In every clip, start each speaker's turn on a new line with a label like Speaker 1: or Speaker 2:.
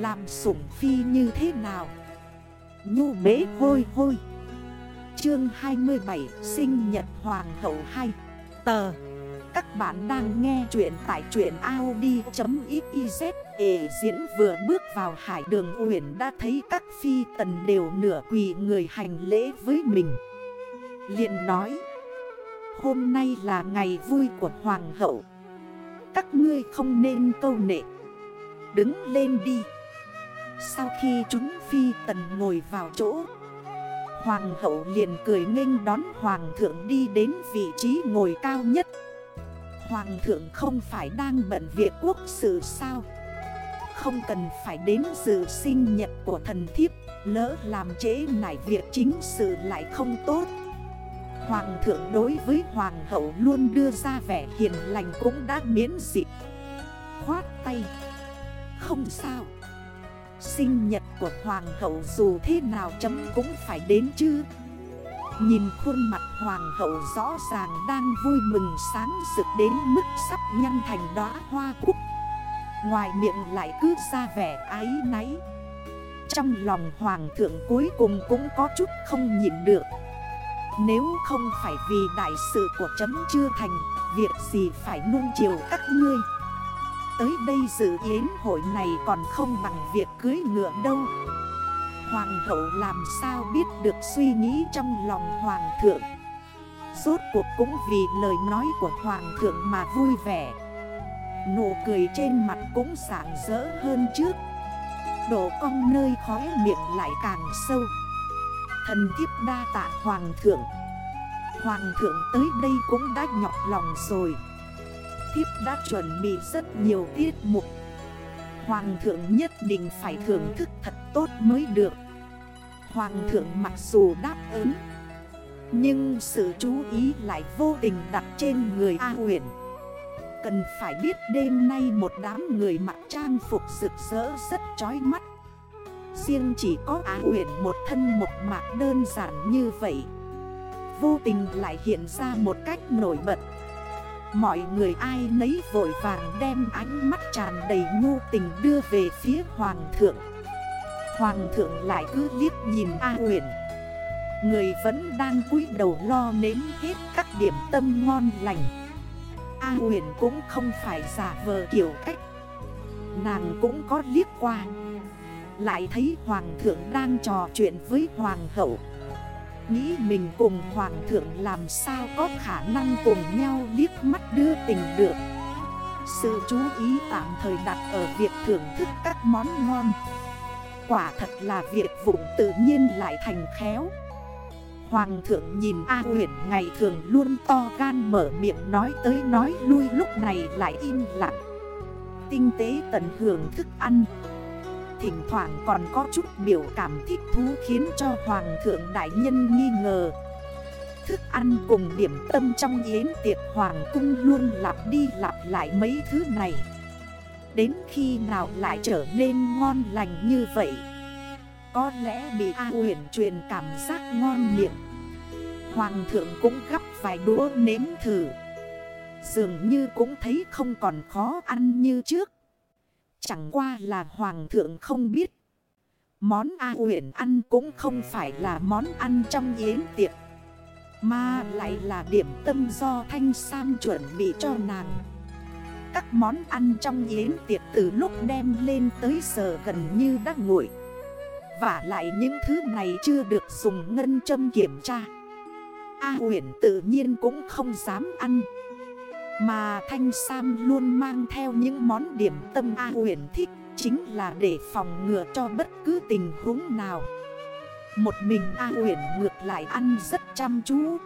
Speaker 1: Làm sủng phi như thế nào? Nhu bế hôi hôi. Chương 27 Sinh nhật hoàng hậu 2 Tờ. Các bạn đang nghe chuyện tại chuyện Audi.xyz Ế diễn vừa bước vào hải đường uyển đã thấy các phi tần đều nửa quỳ người hành lễ với mình. Liền nói, Hôm nay là ngày vui của hoàng hậu. Các ngươi không nên câu nệ. Đứng lên đi. Sau khi chúng phi tần ngồi vào chỗ, Hoàng hậu liền cười nghênh đón hoàng thượng đi đến vị trí ngồi cao nhất. Hoàng thượng không phải đang bận việc quốc sự sao? Không cần phải đến dự sinh nhật của thần thiếp, Lỡ làm trễ nải việc chính sự lại không tốt. Hoàng thượng đối với hoàng hậu luôn đưa ra vẻ hiền lành cũng đã miễn dịch. Khoát tay. Không sao. Sinh nhật của hoàng hậu dù thế nào chấm cũng phải đến chứ. Nhìn khuôn mặt hoàng hậu rõ ràng đang vui mừng sáng rực đến mức sắp nhăn thành đóa hoa cúc. Ngoài miệng lại cứ ra vẻ ái náy. Trong lòng hoàng thượng cuối cùng cũng có chút không nhịn được. Nếu không phải vì đại sự của chấm chưa thành, Việc gì phải nuông chiều các ngươi? Tới đây dự yến hội này còn không bằng việc cưới ngựa đâu. Hoàng hậu làm sao biết được suy nghĩ trong lòng hoàng thượng? Rốt cuộc cũng vì lời nói của hoàng thượng mà vui vẻ. Nụ cười trên mặt cũng sáng rỡ hơn trước. Độ cong nơi khóe miệng lại càng sâu. Thần thiếp đa tạ hoàng thượng. Hoàng thượng tới đây cũng đã nhọc lòng rồi. Thiếp đã chuẩn bị rất nhiều tiết mục. Hoàng thượng nhất định phải thưởng thức thật tốt mới được. Hoàng thượng mặc dù đáp ứng, Nhưng sự chú ý lại vô tình đặt trên người A huyền Cần phải biết đêm nay một đám người mặc trang phục rực rỡ rất chói mắt. Riêng chỉ có Á huyền một thân một mạc đơn giản như vậy, Vô tình lại hiện ra một cách nổi bật. Mọi người ai nấy vội vàng đem ánh mắt tràn đầy nhu tình đưa về phía hoàng thượng. Hoàng thượng lại cứ liếc nhìn A uyển, Người vẫn đang cúi đầu lo nếm hết các điểm tâm ngon lành. A uyển cũng không phải giả vờ kiểu cách. Nàng cũng có liếc qua. Lại thấy hoàng thượng đang trò chuyện với hoàng hậu. Nghĩ mình cùng hoàng thượng làm sao có khả năng cùng nhau liếc mắt đưa tình được. Sự chú ý tạm thời đặt ở việc thưởng thức các món ngon. Quả thật là việc vụng tự nhiên lại thành khéo. Hoàng thượng nhìn A huyền ngày thường luôn to gan mở miệng nói tới nói lui lúc này lại im lặng. Tinh tế tận hưởng thức ăn Thỉnh thoảng còn có chút biểu cảm thích thú khiến cho Hoàng thượng đại nhân nghi ngờ. Thức ăn cùng điểm tâm trong yến tiệc Hoàng cung luôn lặp đi lặp lại mấy thứ này. Đến khi nào lại trở nên ngon lành như vậy? Có lẽ bị A huyền truyền cảm giác ngon miệng. Hoàng thượng cũng gắp vài đũa nếm thử. Dường như cũng thấy không còn khó ăn như trước. Chẳng qua là hoàng thượng không biết. Món A uyển ăn cũng không phải là món ăn trong yến tiệc. Mà lại là điểm tâm do Thanh Sam chuẩn bị cho nàng. Các món ăn trong yến tiệc từ lúc đem lên tới giờ gần như đã nguội. Và lại những thứ này chưa được dùng ngân châm kiểm tra. A uyển tự nhiên cũng không dám ăn. Mà Thanh Sam luôn mang theo những món điểm tâm A huyền thích, Chính là để phòng ngừa cho bất cứ tình huống nào. Một mình A huyền ngược lại ăn rất chăm chú.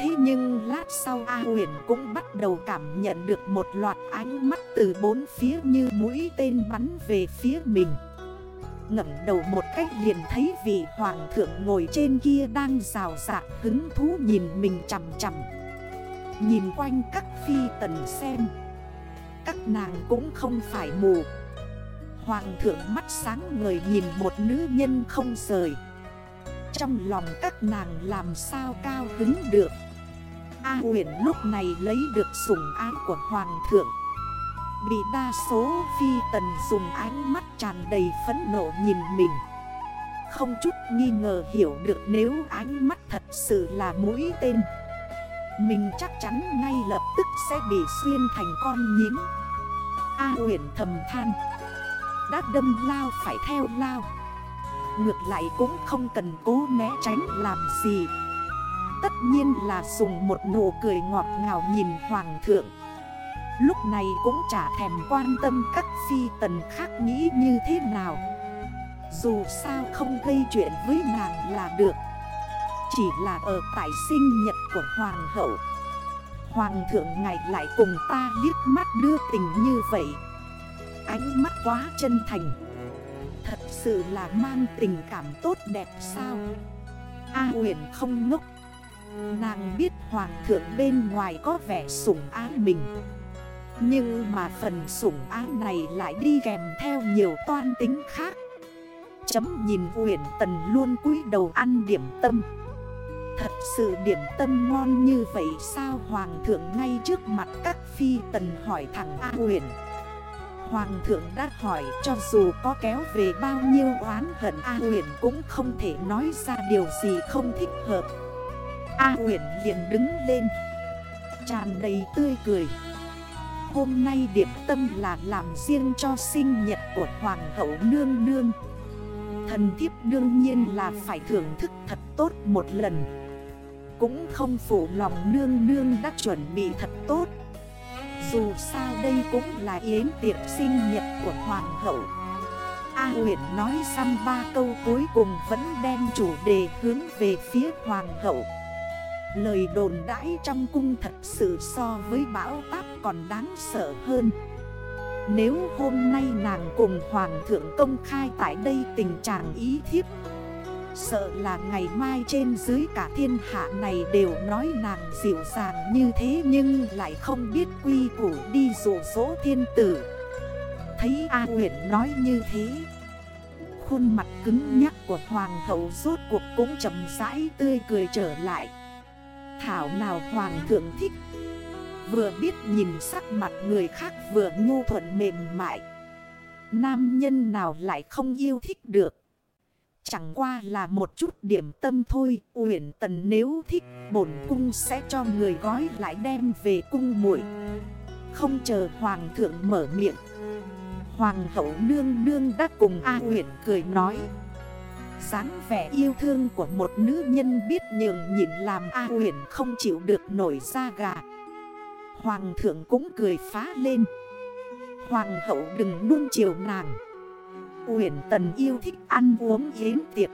Speaker 1: Thế nhưng lát sau A huyền cũng bắt đầu cảm nhận được một loạt ánh mắt từ bốn phía như mũi tên bắn về phía mình. Ngẩng đầu một cách liền thấy vị hoàng thượng ngồi trên kia đang rào rạc, hứng thú nhìn mình chằm chằm. Nhìn quanh các phi tần xem. Các nàng cũng không phải mù. Hoàng thượng mắt sáng người nhìn một nữ nhân không rời. Trong lòng các nàng làm sao cao hứng được? A huyền lúc này lấy được sủng ái của Hoàng thượng. Bị đa số phi tần dùng ánh mắt tràn đầy phẫn nộ nhìn mình. Không chút nghi ngờ hiểu được nếu ánh mắt thật sự là mũi tên. Mình chắc chắn ngay lập tức sẽ bị xuyên thành con nhím. A huyền thầm than. Đã đâm lao phải theo lao. Ngược lại cũng không cần cố né tránh làm gì. Tất nhiên là dùng một nụ cười ngọt ngào nhìn hoàng thượng. Lúc này cũng chả thèm quan tâm các phi tần khác nghĩ như thế nào. Dù sao không gây chuyện với nàng là được. Chỉ là ở tại sinh nhật của hoàng hậu. Hoàng thượng ngài lại cùng ta liếc mắt đưa tình như vậy. Ánh mắt quá chân thành. Thật sự là mang tình cảm tốt đẹp sao? A huyền không ngốc. Nàng biết hoàng thượng bên ngoài có vẻ sủng ái mình. Nhưng mà phần sủng ái này lại đi kèm theo nhiều toan tính khác. Chấm nhìn huyền tần luôn cúi đầu ăn điểm tâm. Thật sự điểm tâm ngon như vậy sao Hoàng thượng ngay trước mặt các phi tần hỏi thẳng A huyền. Hoàng thượng đã hỏi cho dù có kéo về bao nhiêu oán hận, A huyền cũng không thể nói ra điều gì không thích hợp. A huyền liền đứng lên, Tràn đầy tươi cười. Hôm nay điểm tâm là làm riêng cho sinh nhật của Hoàng hậu nương nương. Thần thiếp đương nhiên là phải thưởng thức thật tốt một lần. Cũng không phụ lòng nương nương đã chuẩn bị thật tốt. Dù sao đây cũng là yến tiệc sinh nhật của Hoàng hậu. A huyền nói xăm ba câu cuối cùng vẫn đem chủ đề hướng về phía Hoàng hậu. Lời đồn đãi trong cung thật sự so với bão táp còn đáng sợ hơn. Nếu hôm nay nàng cùng Hoàng thượng công khai tại đây tình trạng ý thiếp Sợ là ngày mai trên dưới cả thiên hạ này đều nói nàng dịu dàng như thế Nhưng lại không biết quy củ đi dụ dỗ thiên tử. Thấy A Nguyễn nói như thế, Khuôn mặt cứng nhắc của hoàng hậu rốt cuộc cũng chậm rãi tươi cười trở lại. Thảo nào hoàng thượng thích? Vừa biết nhìn sắc mặt người khác vừa nhu thuận mềm mại. Nam nhân nào lại không yêu thích được? Chẳng qua là một chút điểm tâm thôi, Uyển tần nếu thích, bổn cung sẽ cho người gói lại đem về cung muội. Không chờ hoàng thượng mở miệng. Hoàng hậu nương nương đã cùng A Uyển cười nói. Dáng vẻ yêu thương của một nữ nhân biết nhường nhịn làm A huyền không chịu được nổi da gà. Hoàng thượng cũng cười phá lên. Hoàng hậu đừng nuông chiều nàng. Uyển tần yêu thích ăn uống yến tiệc.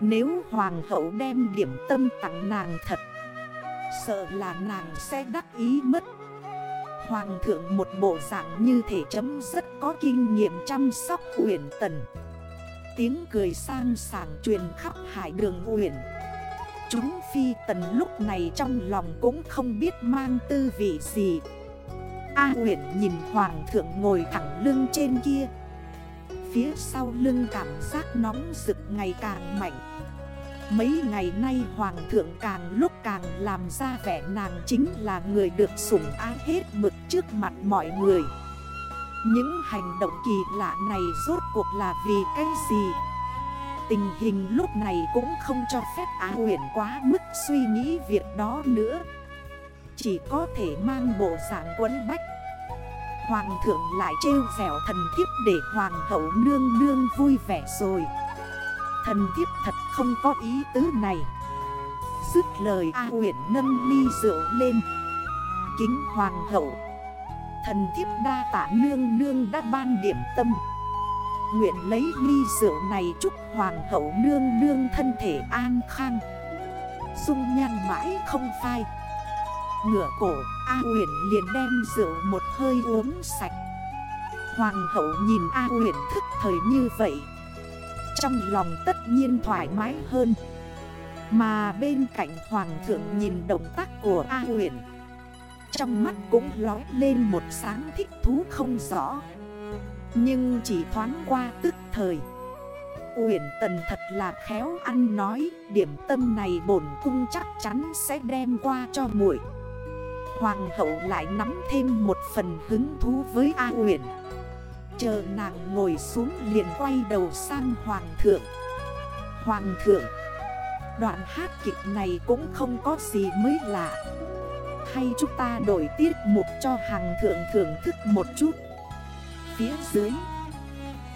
Speaker 1: Nếu hoàng hậu đem điểm tâm tặng nàng thật, Sợ là nàng sẽ đắc ý mất. Hoàng thượng một bộ dạng như thể chấm rất có kinh nghiệm chăm sóc Uyển tần. Tiếng cười sang sảng truyền khắp hải đường uyển. Chúng phi tần lúc này trong lòng cũng không biết mang tư vị gì. A huyện nhìn hoàng thượng ngồi thẳng lưng trên kia Phía sau lưng cảm giác nóng rực ngày càng mạnh. Mấy ngày nay hoàng thượng càng lúc càng làm ra vẻ nàng chính là người được sủng ái hết mực trước mặt mọi người. Những hành động kỳ lạ này rốt cuộc là vì cái gì? Tình hình lúc này cũng không cho phép Á huyền quá mức suy nghĩ việc đó nữa. Chỉ có thể mang bộ dạng quấn bách Hoàng thượng lại trêu dẻo thần thiếp để hoàng hậu nương nương vui vẻ rồi. Thần thiếp thật không có ý tứ này. Dứt lời A huyện nâng ly rượu lên. Kính hoàng hậu, Thần thiếp đa tạ nương nương đã ban điểm tâm. Nguyện lấy ly rượu này chúc hoàng hậu nương nương thân thể an khang. Dung nhan mãi không phai. Ngửa cổ, A uyển liền đem rượu một hơi uống sạch. Hoàng hậu nhìn A uyển thức thời như vậy, Trong lòng tất nhiên thoải mái hơn. Mà bên cạnh hoàng thượng nhìn động tác của A uyển, trong mắt cũng lói lên một sáng thích thú không rõ. Nhưng chỉ thoáng qua tức thời, Uyển tần thật là khéo ăn nói, Điểm tâm này bổn cung chắc chắn sẽ đem qua cho muội. Hoàng hậu lại nắm thêm một phần hứng thú với A Uyển. Chờ nàng ngồi xuống liền quay đầu sang Hoàng thượng. Hoàng thượng, Đoạn hát kịch này cũng không có gì mới lạ. Hay chúng ta đổi tiết mục cho hàng thượng thưởng thức một chút. Phía dưới,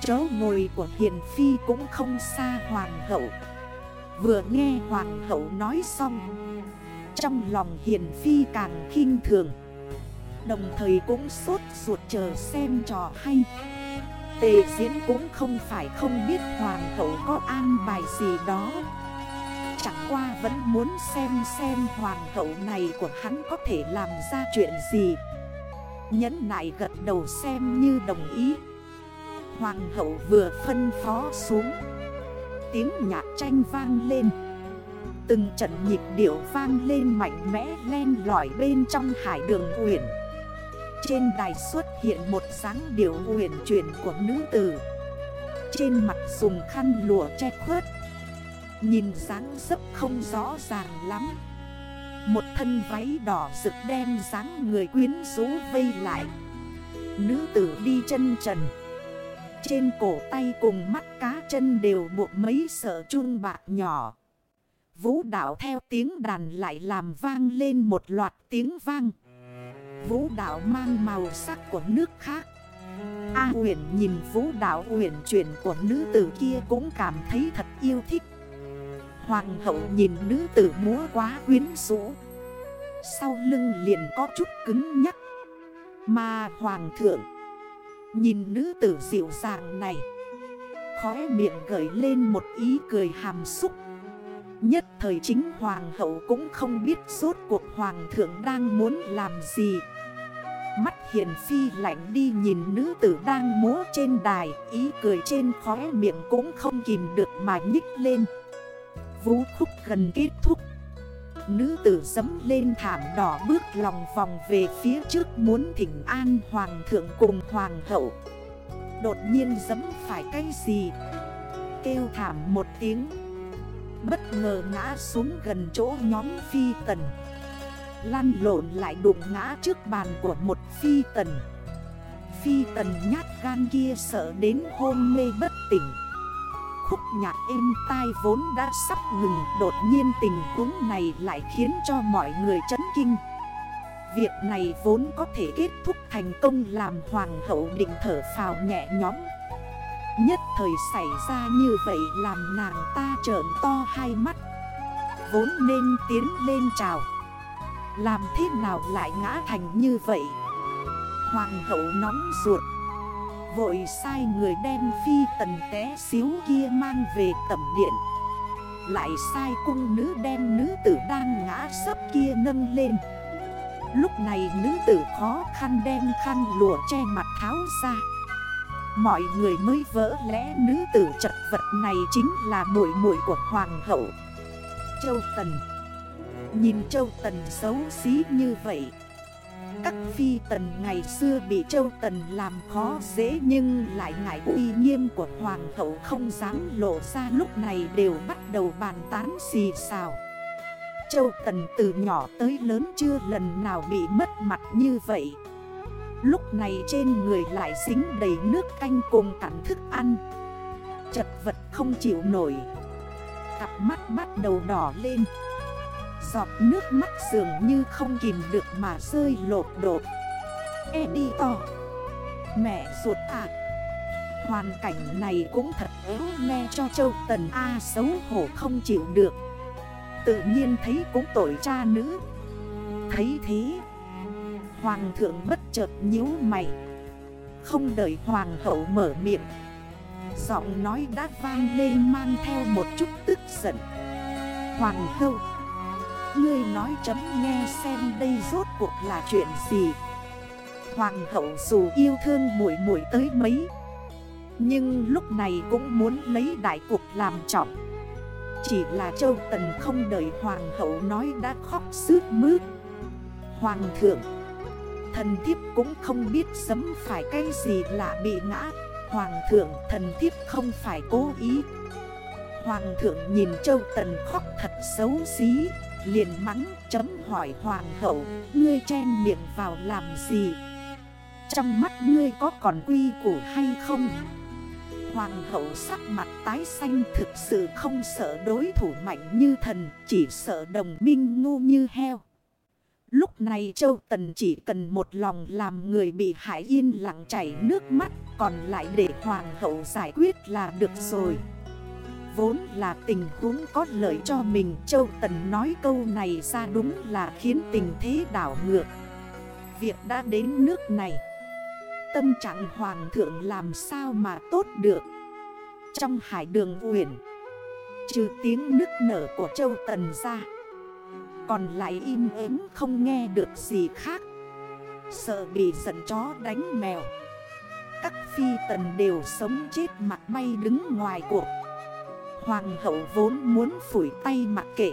Speaker 1: Chỗ ngồi của Hiền Phi cũng không xa Hoàng hậu. Vừa nghe Hoàng hậu nói xong trong lòng Hiền Phi càng khinh thường. Đồng thời cũng sốt ruột chờ xem trò hay. Tề diễn cũng không phải không biết Hoàng hậu có an bài gì đó. Chẳng qua vẫn muốn xem xem Hoàng hậu này của hắn có thể làm ra chuyện gì. Nhấn nại gật đầu xem như đồng ý. Hoàng hậu vừa phân phó xuống. Tiếng nhạc tranh vang lên. Từng trận nhịp điệu vang lên mạnh mẽ len lỏi bên trong hải đường huyền. Trên đài xuất hiện một dáng điệu huyền chuyển của nữ tử. Trên mặt dùng khăn lụa che khuất. Nhìn dáng dấp không rõ ràng lắm. Một thân váy đỏ rực đen dáng người quyến rũ vây lại. Nữ tử đi chân trần. Trên cổ tay cùng mắt cá chân đều buộc mấy sợ chun bạc nhỏ. Vũ đạo theo tiếng đàn lại làm vang lên một loạt tiếng vang. Vũ đạo mang màu sắc của nước khác. A à, huyền nhìn vũ đạo huyền chuyển của nữ tử kia cũng cảm thấy thật yêu thích. Hoàng hậu nhìn nữ tử múa quá quyến rũ. Sau lưng liền có chút cứng nhắc. Mà hoàng thượng Nhìn nữ tử dịu dàng này Khóe miệng gởi lên một ý cười hàm xúc Nhất thời chính hoàng hậu cũng không biết suốt cuộc hoàng thượng đang muốn làm gì. Mắt hiền phi lạnh đi nhìn nữ tử đang múa trên đài, Ý cười trên khóe miệng cũng không kìm được mà nhích lên. Vũ khúc gần kết thúc. Nữ tử dấm lên thảm đỏ bước lòng vòng về phía trước muốn thỉnh an hoàng thượng cùng hoàng hậu. Đột nhiên dấm phải cái gì? Kêu thảm một tiếng. Bất ngờ ngã xuống gần chỗ nhóm phi tần. Lăn lộn lại đụng ngã trước bàn của một phi tần. Phi tần nhát gan kia sợ đến hôn mê bất tỉnh. Khúc nhạc êm tai vốn đã sắp ngừng, Đột nhiên tình huống này lại khiến cho mọi người chấn kinh. Việc này vốn có thể kết thúc thành công làm hoàng hậu định thở phào nhẹ nhõm. Nhất thời xảy ra như vậy làm nàng ta trởn to hai mắt. Vốn nên tiến lên chào. Làm thế nào lại ngã thành như vậy? Hoàng hậu nóng ruột. Vội sai người đem phi tần té xíu kia mang về tầm điện. Lại sai cung nữ đem nữ tử đang ngã sấp kia nâng lên. Lúc này nữ tử khó khăn đem khăn lụa che mặt tháo ra. Mọi người mới vỡ lẽ nữ tử chật vật này chính là muội muội của hoàng hậu. Châu Tần. Nhìn Châu Tần xấu xí như vậy, các phi tần ngày xưa bị châu tần làm khó dễ Nhưng lại ngại uy nghiêm của hoàng hậu không dám lộ ra lúc này đều bắt đầu bàn tán xì xào. Châu tần từ nhỏ tới lớn chưa lần nào bị mất mặt như vậy. Lúc này trên người lại dính đầy nước canh cùng cắn thức ăn. Chật vật không chịu nổi. Cặp mắt bắt đầu đỏ lên. Giọt nước mắt dường như không kìm được mà rơi lột đột E đi to. Mẹ ruột à. Hoàn cảnh này cũng thật éo le cho châu tần A xấu hổ không chịu được. Tự nhiên thấy cũng tội cha nữ. Thấy thế, Hoàng thượng bất chợt nhíu mày. Không đợi hoàng hậu mở miệng. Giọng nói đã vang lên mang theo một chút tức giận. Hoàng hậu, Ngươi nói chấm nghe xem đây rốt cuộc là chuyện gì? Hoàng hậu dù yêu thương muội muội tới mấy, Nhưng lúc này cũng muốn lấy đại cục làm trọng. Chỉ là châu tần không đợi hoàng hậu nói đã khóc sướt mướt. Hoàng thượng Thần thiếp cũng không biết sấm phải cái gì lạ bị ngã. Hoàng thượng thần thiếp không phải cố ý. Hoàng thượng nhìn châu tần khóc thật xấu xí, liền mắng chấm hỏi hoàng hậu, Ngươi chen miệng vào làm gì? Trong mắt ngươi có còn quy củ hay không? Hoàng hậu sắc mặt tái xanh thực sự không sợ đối thủ mạnh như thần, Chỉ sợ đồng minh ngu như heo. Lúc này Châu Tần chỉ cần một lòng làm người bị hại yên lặng chảy nước mắt, Còn lại để Hoàng hậu giải quyết là được rồi. Vốn là tình huống có lợi cho mình, Châu Tần nói câu này ra đúng là khiến tình thế đảo ngược. Việc đã đến nước này, Tâm trạng hoàng thượng làm sao mà tốt được? Trong hải đường uyển, Trừ tiếng nức nở của Châu Tần ra còn lại im ếm không nghe được gì khác. Sợ bị giận chó đánh mèo. Các phi tần đều sống chết mặt bay đứng ngoài cuộc. Hoàng hậu vốn muốn phủi tay mặc kệ.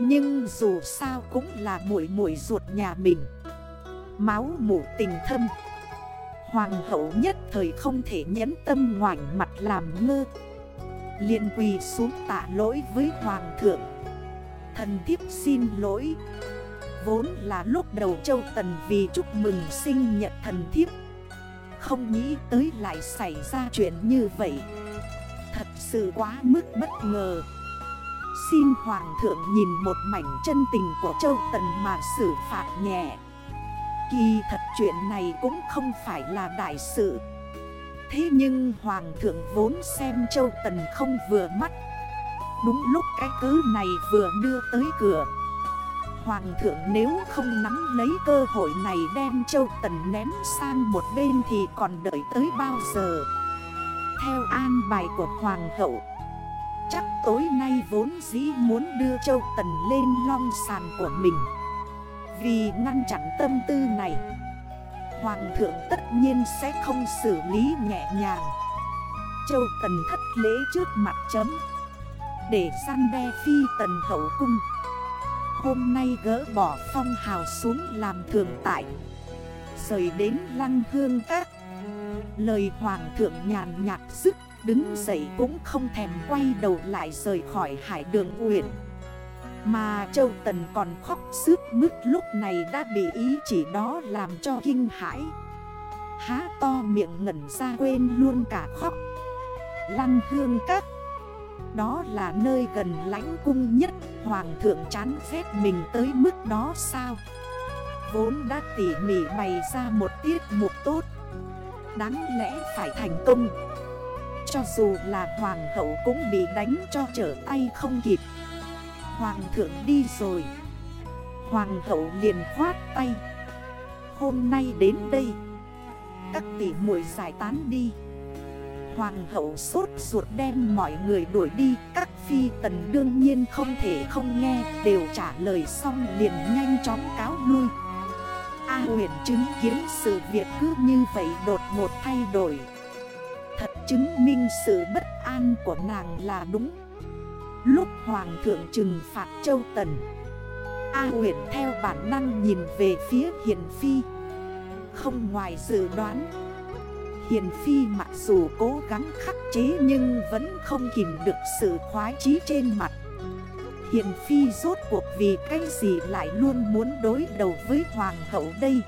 Speaker 1: Nhưng dù sao cũng là mũi mũi ruột nhà mình. Máu mủ tình thâm. Hoàng hậu nhất thời không thể nhẫn tâm ngoảnh mặt làm ngơ. Liền quỳ xuống tạ lỗi với hoàng thượng. Thần thiếp xin lỗi. Vốn là lúc đầu châu tần vì chúc mừng sinh nhật thần thiếp. Không nghĩ tới lại xảy ra chuyện như vậy. Thật sự quá mức bất ngờ. Xin Hoàng thượng nhìn một mảnh chân tình của Châu Tần mà xử phạt nhẹ. Kỳ thật chuyện này cũng không phải là đại sự. Thế nhưng Hoàng thượng vốn xem Châu Tần không vừa mắt. Đúng lúc cái cứ này vừa đưa tới cửa. Hoàng thượng nếu không nắm lấy cơ hội này đem Châu Tần ném sang một bên thì còn đợi tới bao giờ? Theo an bài của Hoàng hậu, Chắc tối nay vốn dĩ muốn đưa Châu Tần lên long sàn của mình. Vì ngăn chặn tâm tư này, Hoàng thượng tất nhiên sẽ không xử lý nhẹ nhàng. Châu Tần thất lễ trước mặt chấm. Để săn đe phi tần hậu cung. Hôm nay gỡ bỏ phong hào xuống làm thường tại. Rời đến lăng hương các. Lời hoàng thượng nhàn nhạt sức Đứng dậy cũng không thèm quay đầu lại rời khỏi hải đường huyện Mà Châu Tần còn khóc sướt mức lúc này đã bị ý chỉ đó làm cho kinh hãi. Há to miệng ngẩn ra quên luôn cả khóc. Lăng hương các. Đó là nơi gần lãnh cung nhất, Hoàng thượng chán phép mình tới mức đó sao? Vốn đã tỉ mỉ bày ra một tiết mục tốt, Đáng lẽ phải thành công. Cho dù là hoàng hậu cũng bị đánh cho trở tay không kịp. Hoàng thượng đi rồi. Hoàng hậu liền khoát tay. Hôm nay đến đây. Các tỷ muội giải tán đi. Hoàng hậu sốt ruột đem mọi người đuổi đi. Các phi tần đương nhiên không thể không nghe, Đều trả lời xong liền nhanh chóng cáo lui. A huyền chứng kiến sự việc cứ như vậy đột ngột thay đổi. Thật chứng minh sự bất an của nàng là đúng. Lúc Hoàng thượng trừng phạt Châu Tần, A huyền theo bản năng nhìn về phía Hiền Phi. Không ngoài dự đoán Hiền Phi mặc dù cố gắng khắc chế nhưng vẫn không kìm được sự khoái chí trên mặt. Hiền Phi rốt cuộc vì cái gì lại luôn muốn đối đầu với Hoàng hậu đây?